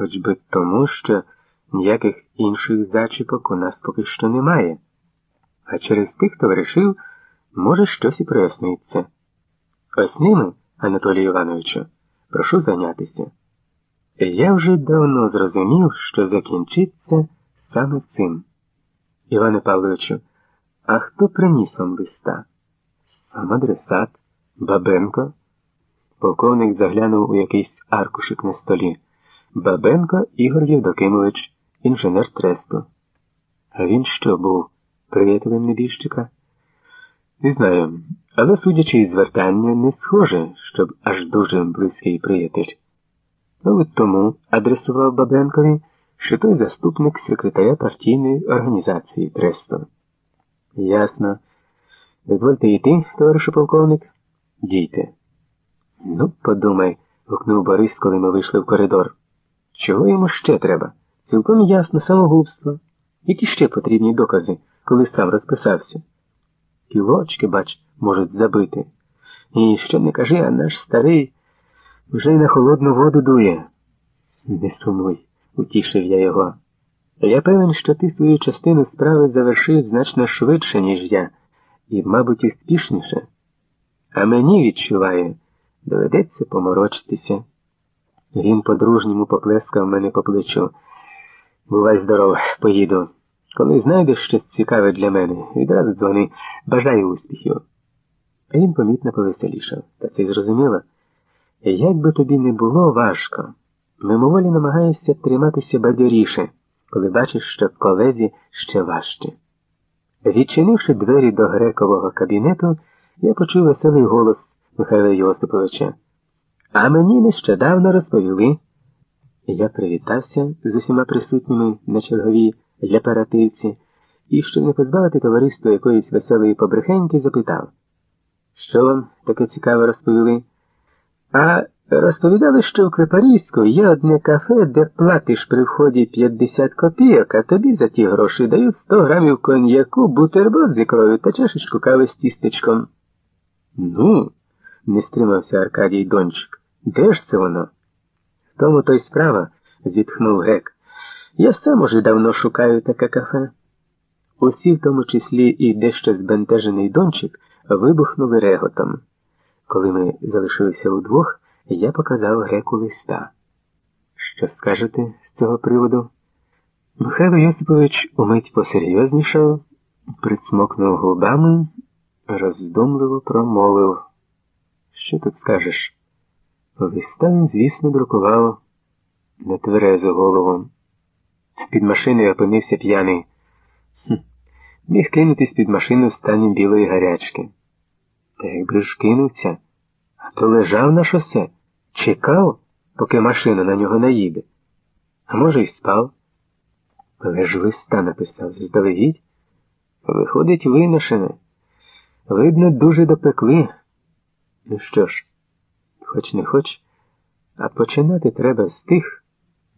Хоч би тому, що ніяких інших зачіпок у нас поки що немає. А через тих товаришів може щось і проясниться. Ось ними, Анатолію Івановичу, прошу зайнятися. Я вже давно зрозумів, що закінчиться саме цим. Іване Павловичу, а хто приніс вам листа? Сам адресат, Бабенко. Полковник заглянув у якийсь аркушик на столі. Бабенко Ігор Євдокимович, інженер тресту. А він що був? Приятелем небіжчика? Не знаю, але, судячи із звертання, не схоже, щоб аж дуже близький приятель. Ну, тому адресував Бабенкові, що той заступник секретаря партійної організації Тресту. Ясно. Дозвольте йти, товаришу полковник? Дійте. Ну, подумай, гукнув Борис, коли ми вийшли в коридор. Чого йому ще треба? Цілком ясно самогубство. Які ще потрібні докази, коли сам розписався? Кілочки, бач, можуть забити. І що не кажи, а наш старий вже й на холодну воду дує. Не сумуй, утішив я його. Я певен, що ти свою частину справи завершив значно швидше, ніж я, і, мабуть, успішніше. А мені відчуваю, доведеться поморочитися. Він по-дружньому поплескав мене по плечу. Бувай здоров, поїду. Коли знайдеш щось цікаве для мене, відразу дзвони, бажаю успіхів. А він помітно повеселішав. Та це зрозуміло. Як би тобі не було важко, мимоволі намагаєшся триматися бадьоріше, коли бачиш, що колезі ще важче. Відчинивши двері до грекового кабінету, я почув веселий голос Михайла Йосиповича. А мені нещодавно розповіли. Я привітався з усіма присутніми на черговій ляпаративці і, щоб не позбавити товариство якоїсь веселої побрехеньки, запитав, що вам таке цікаве розповіли? А розповідали, що в Клепарівську є одне кафе, де платиш при вході 50 копійок, а тобі за ті гроші дають 100 грамів коньяку, бутерброд з ікрою та чашечку кави з тістечком. Ну, не стримався Аркадій Дончик. Де ж це воно? В тому то й справа, зітхнув гек. Я сам уже давно шукаю таке кафе. Усі, в тому числі і дещо збентежений Дончик, вибухнули реготом. Коли ми залишилися удвох, я показав греку листа. Що скажете з цього приводу? Михайло Йосипович умить посерйознішав, присмокнув губами, роздумливо промовив. Що тут скажеш? Листа він, звісно, друкував нетверезу голову. Під машиною опинився п'яний. Хм. Міг кинутись під машину в стані білої гарячки. Та якби ж кинувся, то лежав на шосе, чекав, поки машина на нього наїде. А може, й спав. Але ж листа написав заздалегідь. Виходить, виношене. Видно, дуже допекли. Ну що ж, хоч не хоч, а починати треба з тих,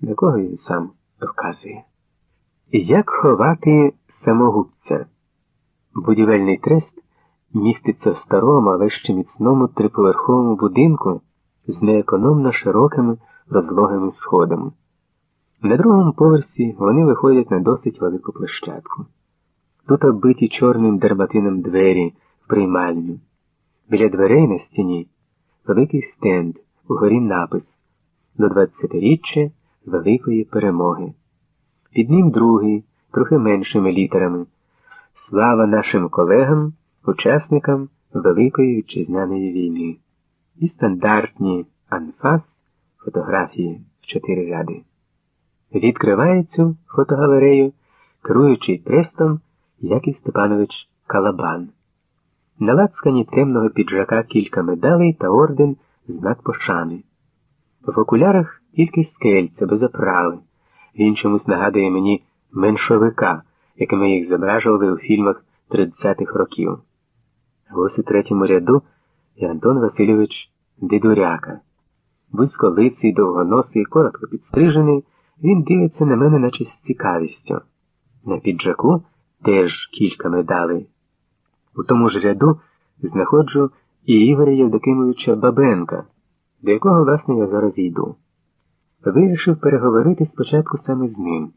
на кого він сам вказує. Як ховати самогубця? Будівельний трест міститься в старому, але ще міцному триповерховому будинку з неекономно широкими розлогими сходами. На другому поверсі вони виходять на досить велику площадку. Тут оббиті чорним дерматином двері в приймальню. Біля дверей на стіні великий стенд, угорі напис до 20-річчя Великої перемоги. Під ним другий, трохи меншими літерами. Слава нашим колегам, учасникам Великої Вітчизняної війни. І стандартні анфас фотографії в чотири ряди. Відкриває цю фотогалерею, керуючий трестом Яків Степанович Калабан. На лацкані темного піджака кілька медалей та орден знак пошани. В окулярах тільки скельця без оправи. Він чомусь нагадує мені меншовика, якими їх зображували у фільмах 30-х років. Ось у третьому ряду і Антон Васильович Дидуряка. Вузьколиций, довгоносий, коротко підстрижений, він дивиться на мене, наче з цікавістю. На піджаку теж кілька медалей. У тому ж ряду знаходжу і Ігоря Євдокимовича Бабенка, до якого, власне, я зараз йду. вирішив переговорити спочатку саме з ним.